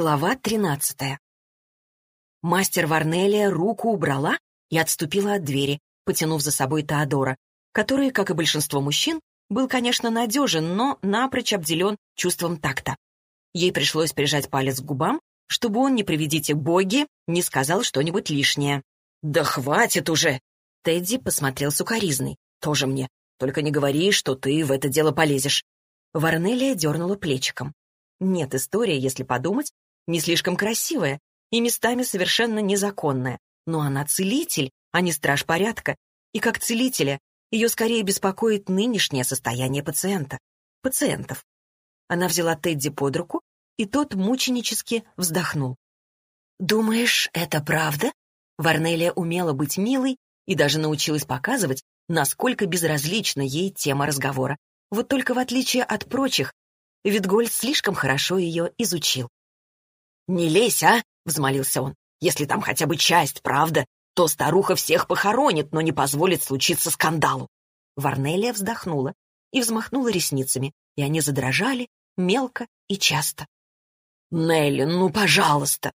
Глава тринадцатая. Мастер Варнелия руку убрала и отступила от двери, потянув за собой Теодора, который, как и большинство мужчин, был, конечно, надежен, но напрочь обделен чувством такта. Ей пришлось прижать палец к губам, чтобы он, не приведите боги, не сказал что-нибудь лишнее. «Да хватит уже!» Тедди посмотрел сукоризный. «Тоже мне. Только не говори, что ты в это дело полезешь». Варнелия дернула плечиком. Нет, история, если подумать, не слишком красивая и местами совершенно незаконная. Но она целитель, а не страж порядка. И как целителя ее скорее беспокоит нынешнее состояние пациента. Пациентов. Она взяла Тедди под руку, и тот мученически вздохнул. «Думаешь, это правда?» Варнелия умела быть милой и даже научилась показывать, насколько безразлична ей тема разговора. Вот только в отличие от прочих, Витгольд слишком хорошо ее изучил. «Не лезь, а!» — взмолился он. «Если там хотя бы часть, правда, то старуха всех похоронит, но не позволит случиться скандалу». Варнелия вздохнула и взмахнула ресницами, и они задрожали мелко и часто. «Нелли, ну, пожалуйста!»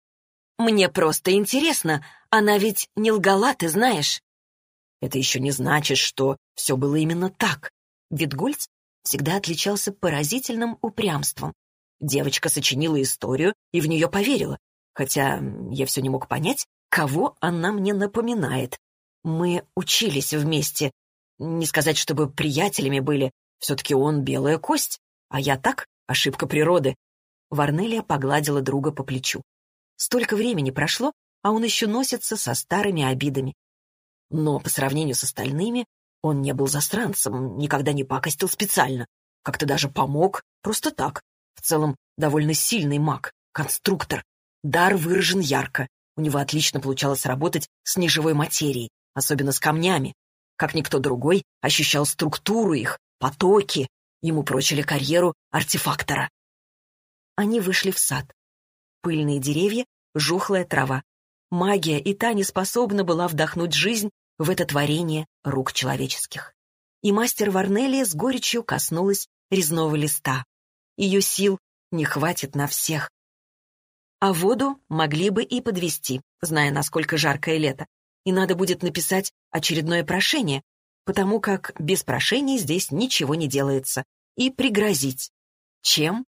«Мне просто интересно, она ведь не лгала, ты знаешь?» «Это еще не значит, что все было именно так». Витгольц всегда отличался поразительным упрямством. Девочка сочинила историю и в нее поверила, хотя я все не мог понять, кого она мне напоминает. Мы учились вместе. Не сказать, чтобы приятелями были. Все-таки он белая кость, а я так, ошибка природы. Варнелия погладила друга по плечу. Столько времени прошло, а он еще носится со старыми обидами. Но по сравнению с остальными он не был застранцем, никогда не пакостил специально. Как-то даже помог, просто так. В целом, довольно сильный маг, конструктор. Дар выражен ярко. У него отлично получалось работать с неживой материей, особенно с камнями. Как никто другой, ощущал структуру их, потоки. Ему прочили карьеру артефактора. Они вышли в сад. Пыльные деревья, жухлая трава. Магия и та не способна была вдохнуть жизнь в это творение рук человеческих. И мастер Варнелия с горечью коснулась резного листа. Ее сил не хватит на всех. А воду могли бы и подвести, зная, насколько жаркое лето. И надо будет написать очередное прошение, потому как без прошений здесь ничего не делается, и пригрозить. Чем?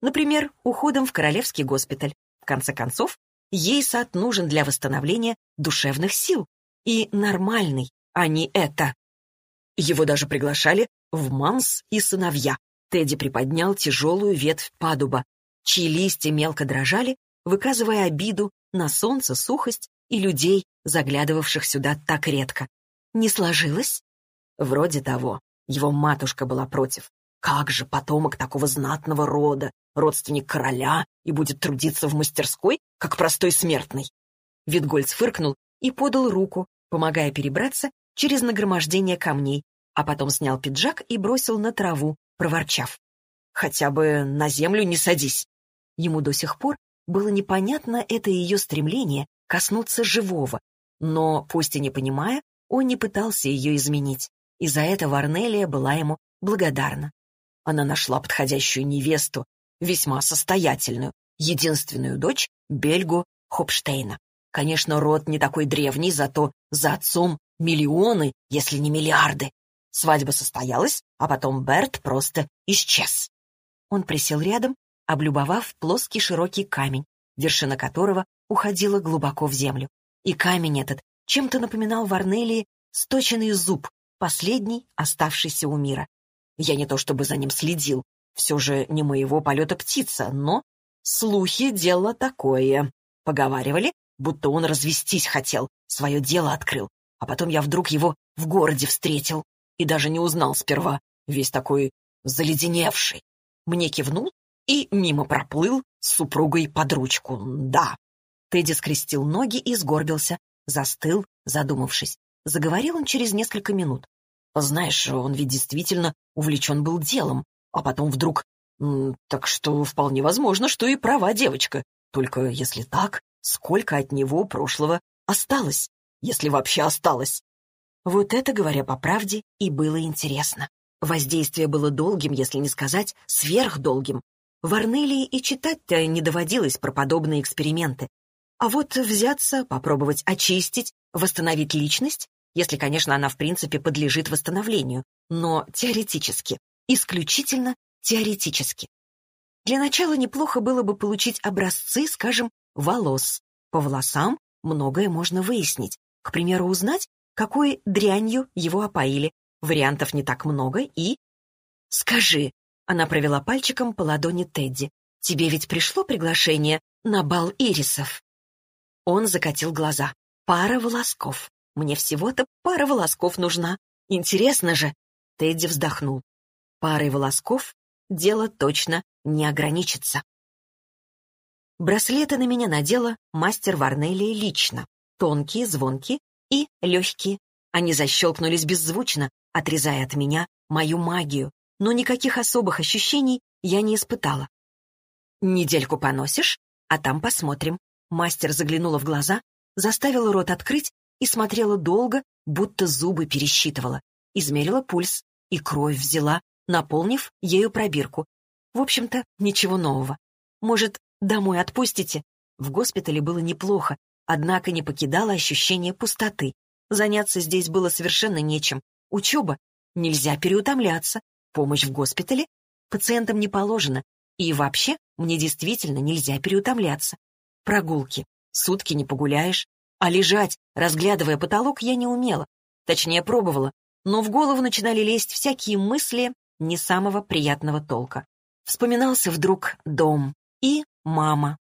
Например, уходом в Королевский госпиталь. В конце концов, ей сад нужен для восстановления душевных сил, и нормальный, а не это. Его даже приглашали в Манс и сыновья. Тедди приподнял тяжелую ветвь падуба, чьи листья мелко дрожали, выказывая обиду на солнце, сухость и людей, заглядывавших сюда так редко. Не сложилось? Вроде того. Его матушка была против. Как же потомок такого знатного рода, родственник короля, и будет трудиться в мастерской, как простой смертный? Витгольц фыркнул и подал руку, помогая перебраться через нагромождение камней, а потом снял пиджак и бросил на траву, проворчав. «Хотя бы на землю не садись!» Ему до сих пор было непонятно это ее стремление коснуться живого, но, пусть и не понимая, он не пытался ее изменить, и за это Варнелия была ему благодарна. Она нашла подходящую невесту, весьма состоятельную, единственную дочь Бельгу Хопштейна. Конечно, род не такой древний, зато за отцом миллионы, если не миллиарды. Свадьба состоялась, а потом Берт просто исчез. Он присел рядом, облюбовав плоский широкий камень, вершина которого уходила глубоко в землю. И камень этот чем-то напоминал Варнелии сточенный зуб, последний, оставшийся у мира. Я не то чтобы за ним следил, все же не моего полета птица, но слухи — дело такое. Поговаривали, будто он развестись хотел, свое дело открыл. А потом я вдруг его в городе встретил и даже не узнал сперва, весь такой заледеневший. Мне кивнул и мимо проплыл с супругой под ручку. Да. Тедди скрестил ноги и сгорбился, застыл, задумавшись. Заговорил он через несколько минут. Знаешь, он ведь действительно увлечен был делом, а потом вдруг... Так что вполне возможно, что и права девочка. Только если так, сколько от него прошлого осталось, если вообще осталось. Вот это, говоря по правде, и было интересно. Воздействие было долгим, если не сказать сверхдолгим. В Арнелии и читать-то не доводилось про подобные эксперименты. А вот взяться, попробовать очистить, восстановить личность, если, конечно, она в принципе подлежит восстановлению, но теоретически, исключительно теоретически. Для начала неплохо было бы получить образцы, скажем, волос. По волосам многое можно выяснить. К примеру, узнать, какой дрянью его опоили. Вариантов не так много и... «Скажи», — она провела пальчиком по ладони Тедди, «тебе ведь пришло приглашение на бал ирисов?» Он закатил глаза. «Пара волосков. Мне всего-то пара волосков нужна. Интересно же!» Тедди вздохнул. «Парой волосков дело точно не ограничится». Браслеты на меня надела мастер Варнелия лично. Тонкие, звонкие и легкие. Они защелкнулись беззвучно, отрезая от меня мою магию, но никаких особых ощущений я не испытала. «Недельку поносишь, а там посмотрим». Мастер заглянула в глаза, заставила рот открыть и смотрела долго, будто зубы пересчитывала. Измерила пульс и кровь взяла, наполнив ею пробирку. В общем-то, ничего нового. Может, домой отпустите? В госпитале было неплохо, однако не покидало ощущение пустоты. Заняться здесь было совершенно нечем. Учеба. Нельзя переутомляться. Помощь в госпитале. Пациентам не положено. И вообще, мне действительно нельзя переутомляться. Прогулки. Сутки не погуляешь. А лежать, разглядывая потолок, я не умела. Точнее, пробовала. Но в голову начинали лезть всякие мысли не самого приятного толка. Вспоминался вдруг дом и мама,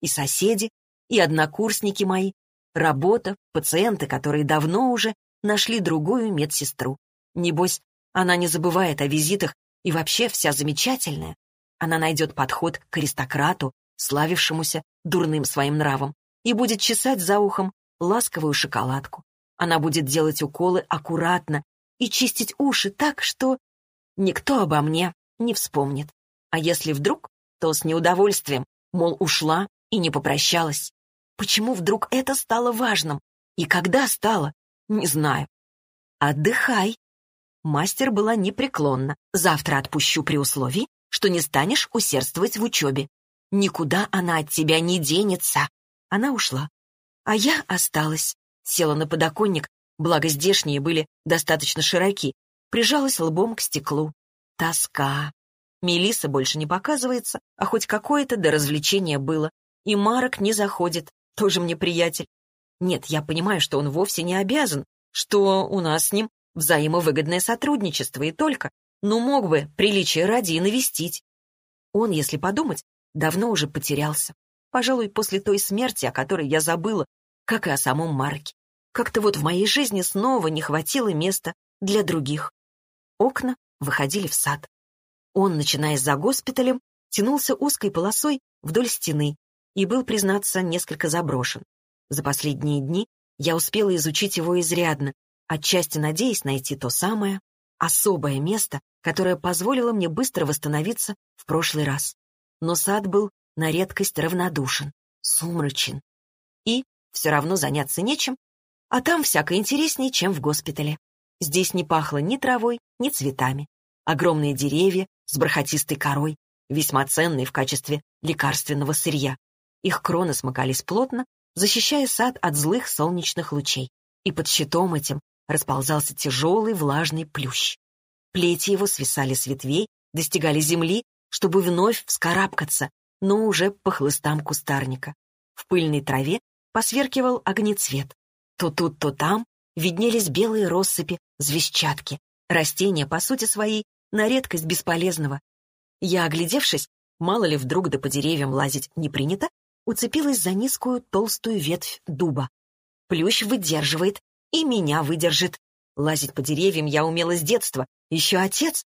и соседи, и однокурсники мои, работа, пациенты, которые давно уже нашли другую медсестру. Небось, она не забывает о визитах и вообще вся замечательная. Она найдет подход к аристократу, славившемуся дурным своим нравом, и будет чесать за ухом ласковую шоколадку. Она будет делать уколы аккуратно и чистить уши так, что никто обо мне не вспомнит. А если вдруг, то с неудовольствием, мол, ушла и не попрощалась. Почему вдруг это стало важным? И когда стало? Не знаю. Отдыхай. Мастер была непреклонна. Завтра отпущу при условии, что не станешь усердствовать в учебе. Никуда она от тебя не денется. Она ушла. А я осталась. Села на подоконник, благо здешние были достаточно широки, прижалась лбом к стеклу. Тоска. Мелиса больше не показывается, а хоть какое-то до развлечения было. И Марок не заходит, тоже мне приятель. Нет, я понимаю, что он вовсе не обязан, что у нас с ним взаимовыгодное сотрудничество и только, но мог бы, приличие ради, и навестить. Он, если подумать, давно уже потерялся. Пожалуй, после той смерти, о которой я забыла, как и о самом Марке. Как-то вот в моей жизни снова не хватило места для других. Окна выходили в сад. Он, начиная за госпиталем, тянулся узкой полосой вдоль стены и был, признаться, несколько заброшен. За последние дни я успела изучить его изрядно, отчасти надеясь найти то самое особое место, которое позволило мне быстро восстановиться в прошлый раз. Но сад был на редкость равнодушен, сумрачен. И все равно заняться нечем, а там всяко интереснее, чем в госпитале. Здесь не пахло ни травой, ни цветами. Огромные деревья с бархатистой корой, весьма ценные в качестве лекарственного сырья. Их кроны смыкались плотно, защищая сад от злых солнечных лучей. И под щитом этим расползался тяжелый влажный плющ. Плети его свисали с ветвей, достигали земли, чтобы вновь вскарабкаться, но уже по хлыстам кустарника. В пыльной траве посверкивал огнецвет. То тут, то там виднелись белые россыпи, звездчатки. Растения, по сути своей, на редкость бесполезного. Я, оглядевшись, мало ли вдруг да по деревьям лазить не принято, уцепилась за низкую толстую ветвь дуба. Плющ выдерживает, и меня выдержит. Лазить по деревьям я умела с детства, еще отец.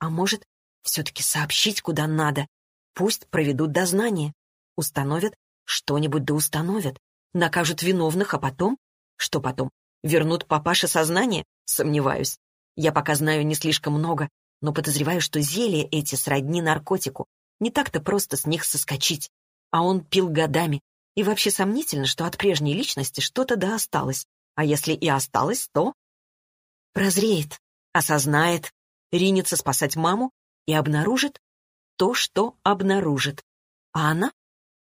А может, все-таки сообщить, куда надо? Пусть проведут дознание. Установят, что-нибудь да установят. Накажут виновных, а потом? Что потом? Вернут папаше сознание? Сомневаюсь. Я пока знаю не слишком много, но подозреваю, что зелья эти сродни наркотику. Не так-то просто с них соскочить. А он пил годами. И вообще сомнительно, что от прежней личности что-то да осталось. А если и осталось, то... Прозреет, осознает, ринется спасать маму и обнаружит, то, что обнаружит. А она?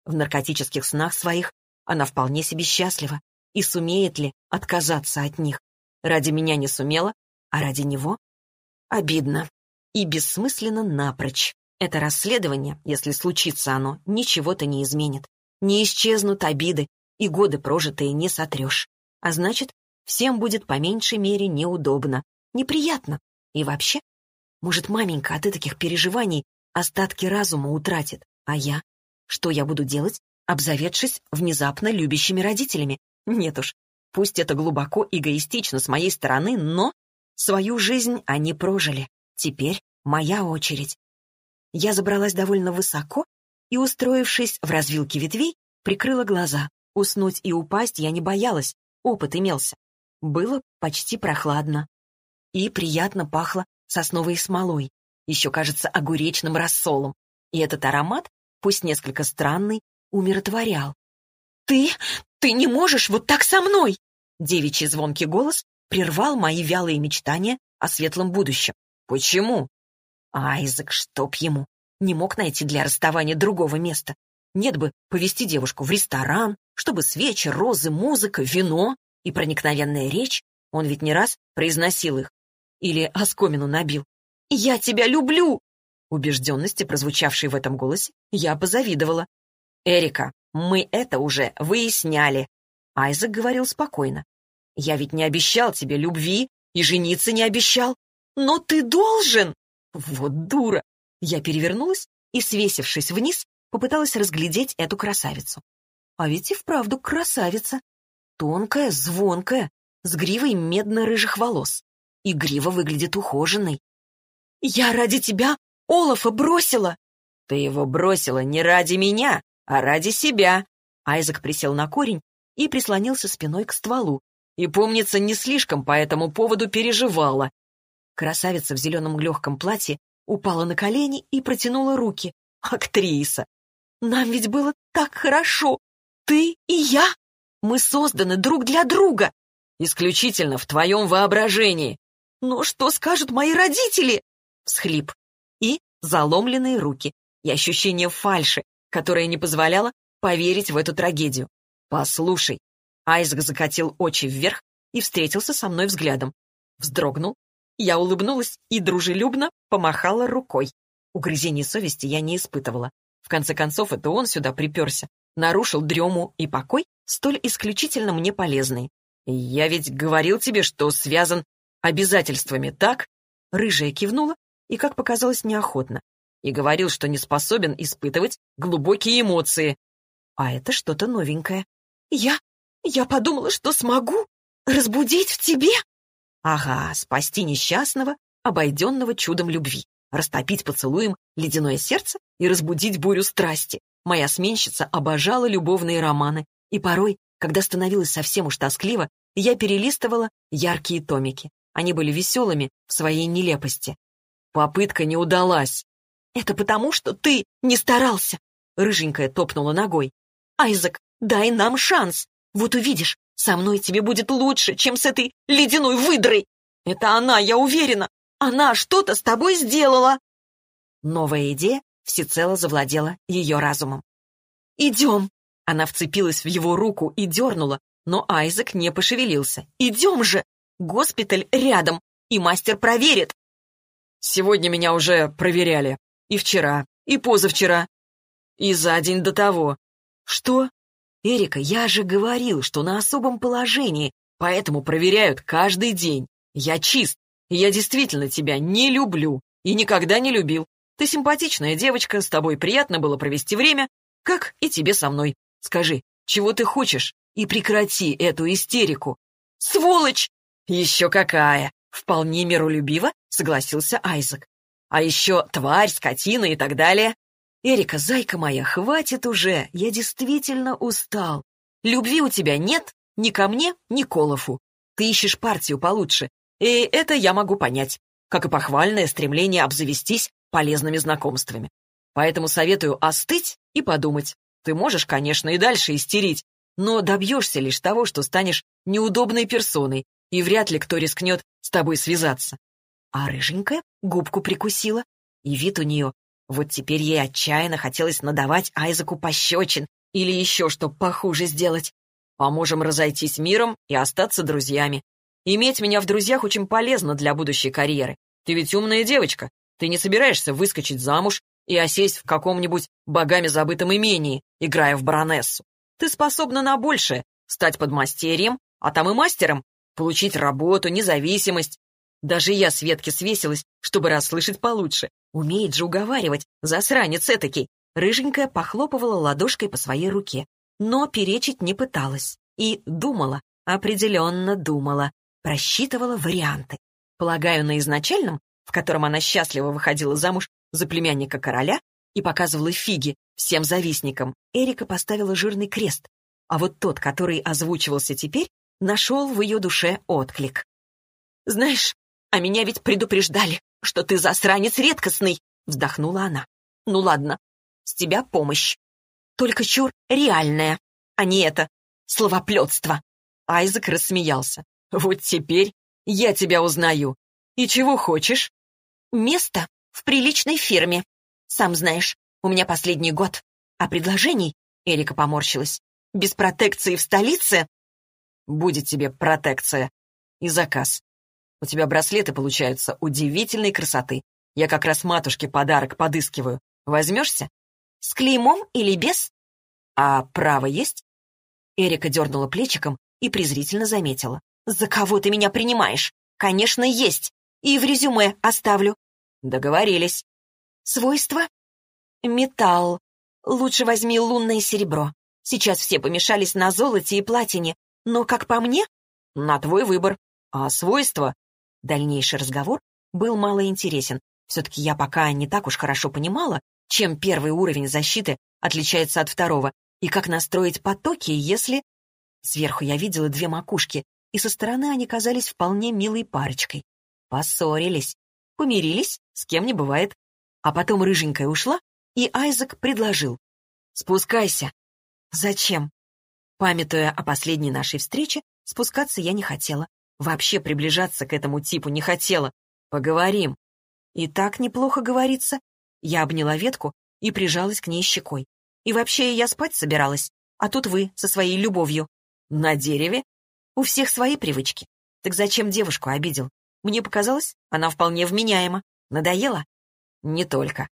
В наркотических снах своих она вполне себе счастлива. И сумеет ли отказаться от них? Ради меня не сумела, а ради него? Обидно. И бессмысленно напрочь. Это расследование, если случится оно, ничего-то не изменит. Не исчезнут обиды, и годы прожитые не сотрешь. А значит, всем будет по меньшей мере неудобно, неприятно. И вообще, может, маменька от таких переживаний остатки разума утратит, а я? Что я буду делать, обзаведшись внезапно любящими родителями? Нет уж, пусть это глубоко эгоистично с моей стороны, но свою жизнь они прожили. Теперь моя очередь. Я забралась довольно высоко и, устроившись в развилке ветвей, прикрыла глаза. Уснуть и упасть я не боялась, опыт имелся. Было почти прохладно. И приятно пахло сосновой смолой, еще, кажется, огуречным рассолом. И этот аромат, пусть несколько странный, умиротворял. «Ты... ты не можешь вот так со мной!» Девичий звонкий голос прервал мои вялые мечтания о светлом будущем. «Почему?» Айзек, чтоб ему, не мог найти для расставания другого места. Нет бы повести девушку в ресторан, чтобы свечи, розы, музыка, вино и проникновенная речь. Он ведь не раз произносил их. Или оскомину набил. «Я тебя люблю!» Убежденности, прозвучавшей в этом голосе, я позавидовала. «Эрика, мы это уже выясняли!» Айзек говорил спокойно. «Я ведь не обещал тебе любви и жениться не обещал. Но ты должен!» Вот дура! Я перевернулась и, свесившись вниз, попыталась разглядеть эту красавицу. А ведь и вправду красавица. Тонкая, звонкая, с гривой медно-рыжих волос. И грива выглядит ухоженной. «Я ради тебя Олафа бросила!» «Ты его бросила не ради меня, а ради себя!» Айзек присел на корень и прислонился спиной к стволу. И, помнится, не слишком по этому поводу переживала. Красавица в зеленом легком платье упала на колени и протянула руки. «Актриса! Нам ведь было так хорошо! Ты и я! Мы созданы друг для друга!» «Исключительно в твоем воображении!» «Но что скажут мои родители?» Всхлип. И заломленные руки. И ощущение фальши, которое не позволяло поверить в эту трагедию. «Послушай». Айзек закатил очи вверх и встретился со мной взглядом. Вздрогнул, я улыбнулась и дружелюбно помахала рукой. Угрызений совести я не испытывала. В конце концов, это он сюда приперся, нарушил дрему и покой, столь исключительно мне полезный. «Я ведь говорил тебе, что связан обязательствами, так?» Рыжая кивнула и, как показалось, неохотно. И говорил, что не способен испытывать глубокие эмоции. А это что-то новенькое. «Я... я подумала, что смогу разбудить в тебе...» Ага, спасти несчастного, обойденного чудом любви, растопить поцелуем ледяное сердце и разбудить бурю страсти. Моя сменщица обожала любовные романы, и порой, когда становилось совсем уж тоскливо, я перелистывала яркие томики. Они были веселыми в своей нелепости. Попытка не удалась. «Это потому, что ты не старался!» Рыженькая топнула ногой. «Айзек, дай нам шанс! Вот увидишь, со мной тебе будет лучше, чем с этой ледяной выдрой. Это она, я уверена. Она что-то с тобой сделала. Новая идея всецело завладела ее разумом. «Идем!» Она вцепилась в его руку и дернула, но Айзек не пошевелился. «Идем же! Госпиталь рядом, и мастер проверит!» «Сегодня меня уже проверяли. И вчера, и позавчера, и за день до того. Что? «Эрика, я же говорил, что на особом положении, поэтому проверяют каждый день. Я чист, и я действительно тебя не люблю и никогда не любил. Ты симпатичная девочка, с тобой приятно было провести время, как и тебе со мной. Скажи, чего ты хочешь, и прекрати эту истерику». «Сволочь!» «Еще какая!» Вполне миролюбиво согласился Айзек. А еще тварь, скотина и так далее. «Эрика, зайка моя, хватит уже, я действительно устал. Любви у тебя нет ни ко мне, ни к Олафу. Ты ищешь партию получше, и это я могу понять, как и похвальное стремление обзавестись полезными знакомствами. Поэтому советую остыть и подумать. Ты можешь, конечно, и дальше истерить, но добьешься лишь того, что станешь неудобной персоной, и вряд ли кто рискнет с тобой связаться. А рыженькая губку прикусила, и вид у нее Вот теперь ей отчаянно хотелось надавать Айзеку пощечин или еще что похуже сделать. Поможем разойтись миром и остаться друзьями. Иметь меня в друзьях очень полезно для будущей карьеры. Ты ведь умная девочка. Ты не собираешься выскочить замуж и осесть в каком-нибудь богами забытом имении, играя в баронессу. Ты способна на большее — стать подмастерьем, а там и мастером, получить работу, независимость. Даже я с ветки свесилась, чтобы расслышать получше. Умеет же уговаривать, засранец этакий. Рыженькая похлопывала ладошкой по своей руке, но перечить не пыталась. И думала, определенно думала, просчитывала варианты. Полагаю, на изначальном, в котором она счастливо выходила замуж за племянника короля и показывала фиги всем завистникам, Эрика поставила жирный крест, а вот тот, который озвучивался теперь, нашел в ее душе отклик. «Знаешь, а меня ведь предупреждали, что ты засранец редкостный!» — вздохнула она. «Ну ладно, с тебя помощь. Только чур реальная, а не это словоплетство!» Айзек рассмеялся. «Вот теперь я тебя узнаю. И чего хочешь?» «Место в приличной фирме. Сам знаешь, у меня последний год. А предложений...» Эрика поморщилась. «Без протекции в столице Будет тебе протекция. И заказ. У тебя браслеты получаются удивительной красоты. Я как раз матушке подарок подыскиваю. Возьмешься? С клеймом или без? А право есть? Эрика дернула плечиком и презрительно заметила. «За кого ты меня принимаешь? Конечно, есть. И в резюме оставлю». Договорились. Свойства? Металл. Лучше возьми лунное серебро. Сейчас все помешались на золоте и платине, но, как по мне, на твой выбор. А свойства? Дальнейший разговор был мало интересен. Все-таки я пока не так уж хорошо понимала, чем первый уровень защиты отличается от второго, и как настроить потоки, если... Сверху я видела две макушки, и со стороны они казались вполне милой парочкой. Поссорились, помирились, с кем не бывает. А потом рыженькая ушла, и Айзек предложил. «Спускайся». «Зачем?» Памятуя о последней нашей встрече, спускаться я не хотела. Вообще приближаться к этому типу не хотела. Поговорим. И так неплохо говорится. Я обняла ветку и прижалась к ней щекой. И вообще я спать собиралась. А тут вы со своей любовью. На дереве? У всех свои привычки. Так зачем девушку обидел? Мне показалось, она вполне вменяема. Надоела? Не только.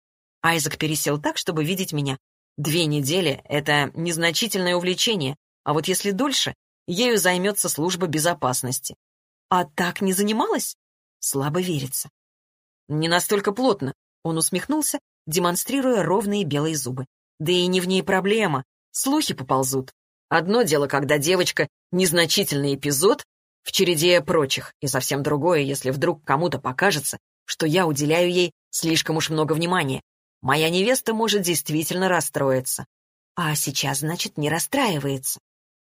Айзек пересел так, чтобы видеть меня. Две недели — это незначительное увлечение, а вот если дольше, ею займется служба безопасности. А так не занималась? Слабо верится. Не настолько плотно. Он усмехнулся, демонстрируя ровные белые зубы. Да и не в ней проблема. Слухи поползут. Одно дело, когда девочка — незначительный эпизод в череде прочих, и совсем другое, если вдруг кому-то покажется, что я уделяю ей слишком уж много внимания. Моя невеста может действительно расстроиться. А сейчас, значит, не расстраивается.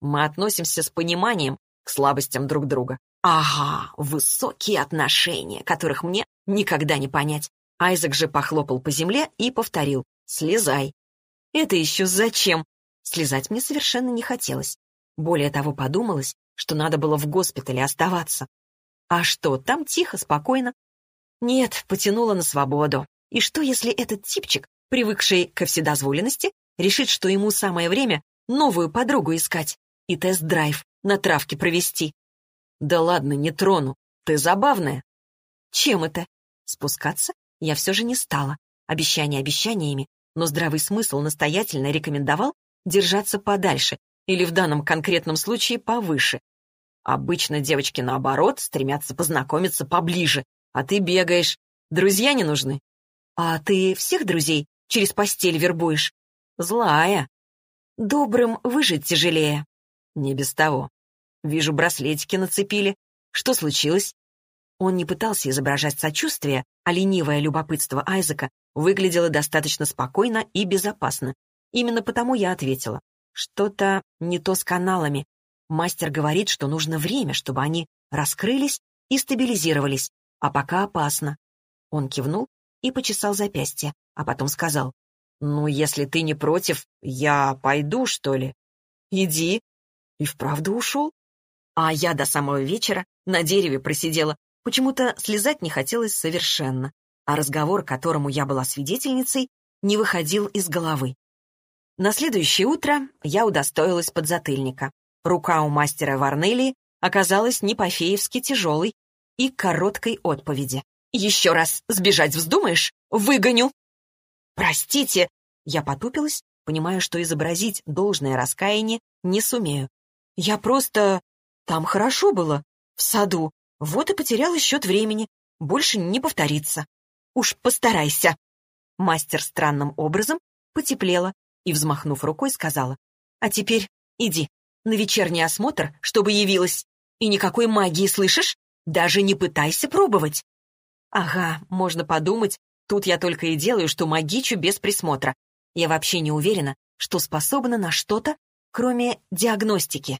Мы относимся с пониманием к слабостям друг друга. Ага, высокие отношения, которых мне никогда не понять. Айзек же похлопал по земле и повторил «Слезай». Это еще зачем? Слезать мне совершенно не хотелось. Более того, подумалось, что надо было в госпитале оставаться. А что, там тихо, спокойно? Нет, потянула на свободу. И что, если этот типчик, привыкший ко вседозволенности, решит, что ему самое время новую подругу искать? и тест-драйв на травке провести. Да ладно, не трону. Ты забавная. Чем это? Спускаться я все же не стала. Обещания обещаниями, но здравый смысл настоятельно рекомендовал держаться подальше или в данном конкретном случае повыше. Обычно девочки, наоборот, стремятся познакомиться поближе, а ты бегаешь. Друзья не нужны. А ты всех друзей через постель вербуешь? Злая. Добрым выжить тяжелее. Не без того. Вижу, браслетики нацепили. Что случилось? Он не пытался изображать сочувствие, а ленивое любопытство Айзека выглядело достаточно спокойно и безопасно. Именно потому я ответила. Что-то не то с каналами. Мастер говорит, что нужно время, чтобы они раскрылись и стабилизировались, а пока опасно. Он кивнул и почесал запястье, а потом сказал, «Ну, если ты не против, я пойду, что ли?» «Иди», и вправду ушел? А я до самого вечера на дереве просидела. Почему-то слезать не хотелось совершенно. а разговор, которому я была свидетельницей, не выходил из головы. На следующее утро я удостоилась подзатыльника. Рука у мастера Варнелии оказалась не по-феевски тяжелой и короткой отповеди. «Еще раз сбежать вздумаешь? Выгоню!» «Простите!» Я потупилась, понимая, что изобразить должное раскаяние не сумею. «Я просто... Там хорошо было, в саду. Вот и потеряла счет времени. Больше не повторится. Уж постарайся!» Мастер странным образом потеплела и, взмахнув рукой, сказала, «А теперь иди на вечерний осмотр, чтобы явилась. И никакой магии, слышишь? Даже не пытайся пробовать». «Ага, можно подумать, тут я только и делаю, что магичу без присмотра. Я вообще не уверена, что способна на что-то, кроме диагностики».